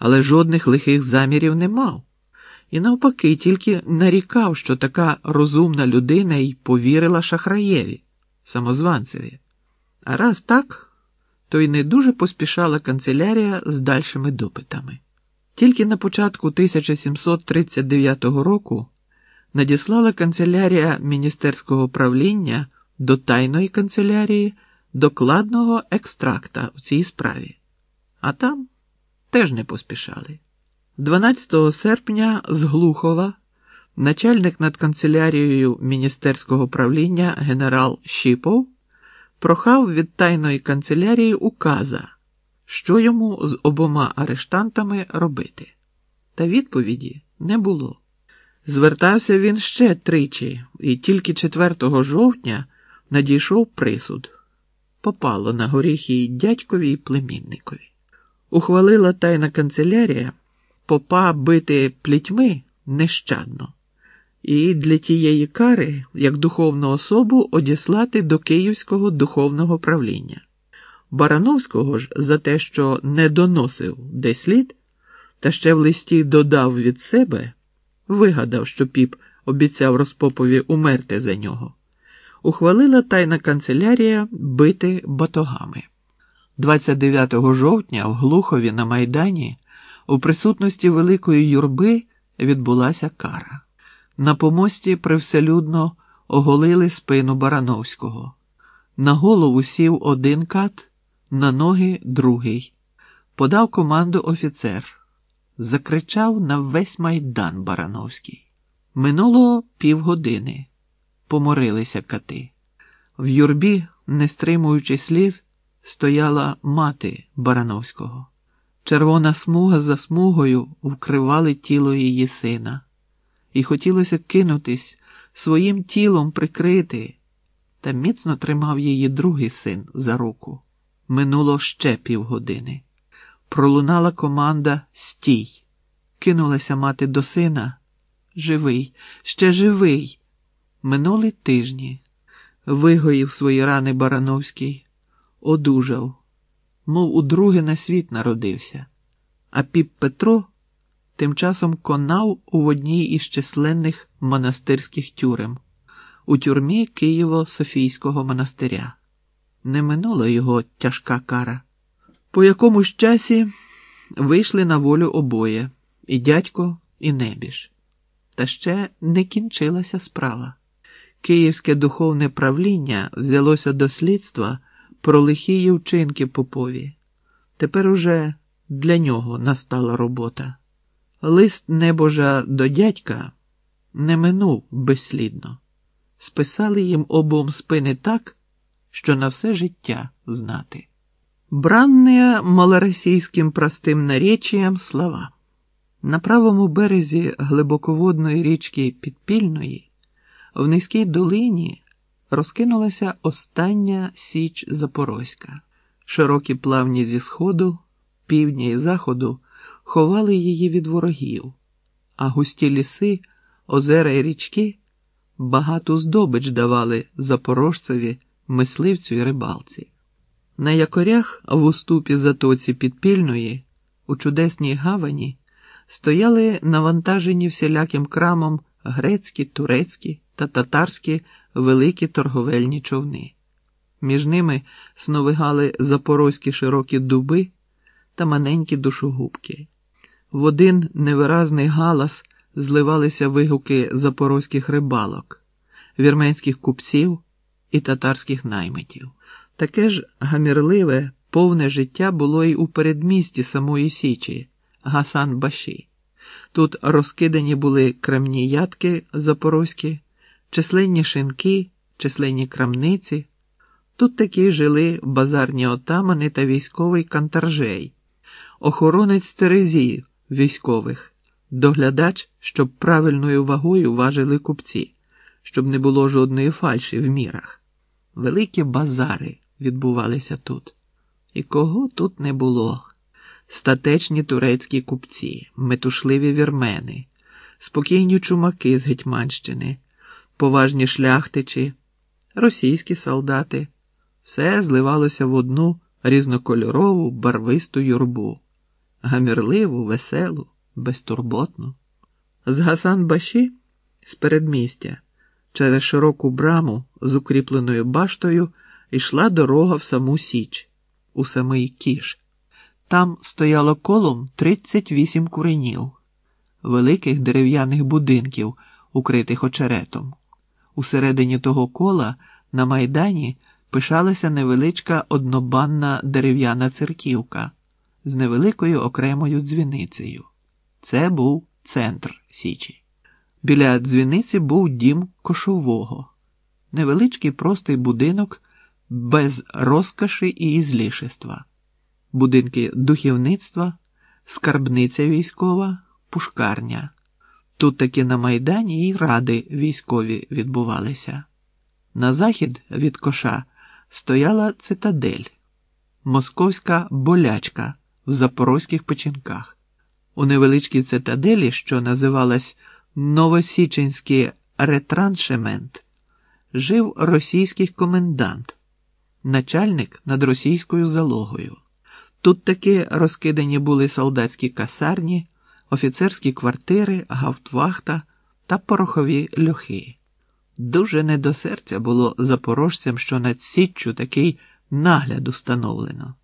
але жодних лихих замірів не мав. І навпаки, тільки нарікав, що така розумна людина й повірила шахраєві, самозванцеві. А раз так, то й не дуже поспішала канцелярія з дальшими допитами. Тільки на початку 1739 року надіслала канцелярія міністерського правління до тайної канцелярії докладного екстракта у цій справі, а там теж не поспішали. 12 серпня з Глухова начальник над канцелярією міністерського правління генерал Щіпов прохав від тайної канцелярії указа, що йому з обома арештантами робити. Та відповіді не було. Звертався він ще тричі, і тільки 4 жовтня надійшов присуд. Попало на горіхи й дядькові й племінникові. Ухвалила тайна канцелярія попа бити плітьми нещадно, і для тієї кари, як духовну особу, одіслати до Київського духовного правління. Барановського ж за те, що не доносив де слід, та ще в листі додав від себе, вигадав, що піп обіцяв розпопові умерти за нього, ухвалила тайна канцелярія бити батогами. 29 жовтня в Глухові на Майдані у присутності великої юрби відбулася кара. На помості привселюдно оголили спину Барановського. На голову сів один кат, на ноги другий. Подав команду офіцер. Закричав на весь майдан Барановський. Минуло півгодини. Поморилися кати. В юрбі, не стримуючи сліз, стояла мати Барановського. Червона смуга за смугою вкривали тіло її сина, і хотілося кинутись своїм тілом прикрити, та міцно тримав її другий син за руку. Минуло ще півгодини. Пролунала команда Стій. Кинулася мати до сина. Живий, ще живий. Минули тижні. Вигоїв свої рани Барановський, одужав мов удруге на світ народився, а піп Петро тим часом конав у одній із численних монастирських тюрем у тюрмі Києво-Софійського монастиря. Не минула його тяжка кара. По якомусь часі вийшли на волю обоє і дядько, і небіж. Та ще не кінчилася справа. Київське духовне правління взялося до слідства про лихі вчинки попові. Тепер уже для нього настала робота. Лист небожа до дядька не минув безслідно. Списали їм обом спини так, що на все життя знати. Бранне малоросійським простим наречіям слова. На правому березі глибоководної річки Підпільної, в низькій долині розкинулася остання січ Запорозька. Широкі плавні зі сходу, півдня і заходу ховали її від ворогів, а густі ліси, озера і річки багату здобич давали запорожцеві, мисливцю і рибалці. На якорях в уступі затоці підпільної, у чудесній гавані, стояли навантажені всіляким крамом грецькі, турецькі та татарські великі торговельні човни. Між ними сновигали запорозькі широкі дуби та маленькі душогубки. В один невиразний галас зливалися вигуки запорозьких рибалок, вірменських купців і татарських наймитів. Таке ж гамірливе, повне життя було й у передмісті самої Січі, Гасан Баші. Тут розкидані були кремні ядки запорозькі численні шинки, численні крамниці. Тут такі жили базарні отамани та військовий кантаржей, охоронець терезів військових, доглядач, щоб правильною вагою важили купці, щоб не було жодної фальші в мірах. Великі базари відбувалися тут. І кого тут не було? Статечні турецькі купці, метушливі вірмени, спокійні чумаки з Гетьманщини поважні шляхтичі, російські солдати, все зливалося в одну різнокольорову барвисту юрбу. гамірливу, веселу, безтурботну. З Гасан Баші з передмістя через широку браму з укріпленою баштою йшла дорога в саму Січ, у самий кіш. Там стояло колом 38 куренів, великих дерев'яних будинків, укритих очеретом. Усередині того кола на майдані пишалася невеличка однобанна дерев'яна церківка з невеликою окремою дзвіницею. Це був центр Січі. Біля дзвіниці був дім кошового, невеличкий простий будинок без розкоші і ізлішества, будинки духівництва, скарбниця військова, пушкарня. Тут таки на Майдані і ради військові відбувалися. На захід від коша стояла цитадель, московська болячка в запорозьких печінках. У невеличкій цитаделі, що називалась Новосіченський ретраншемент, жив російський комендант, начальник над російською залогою. Тут таки розкидані були солдатські касарні, офіцерські квартири, гавтвахта та порохові льохи. Дуже не до серця було запорожцям, що над Січчю такий нагляд установлено.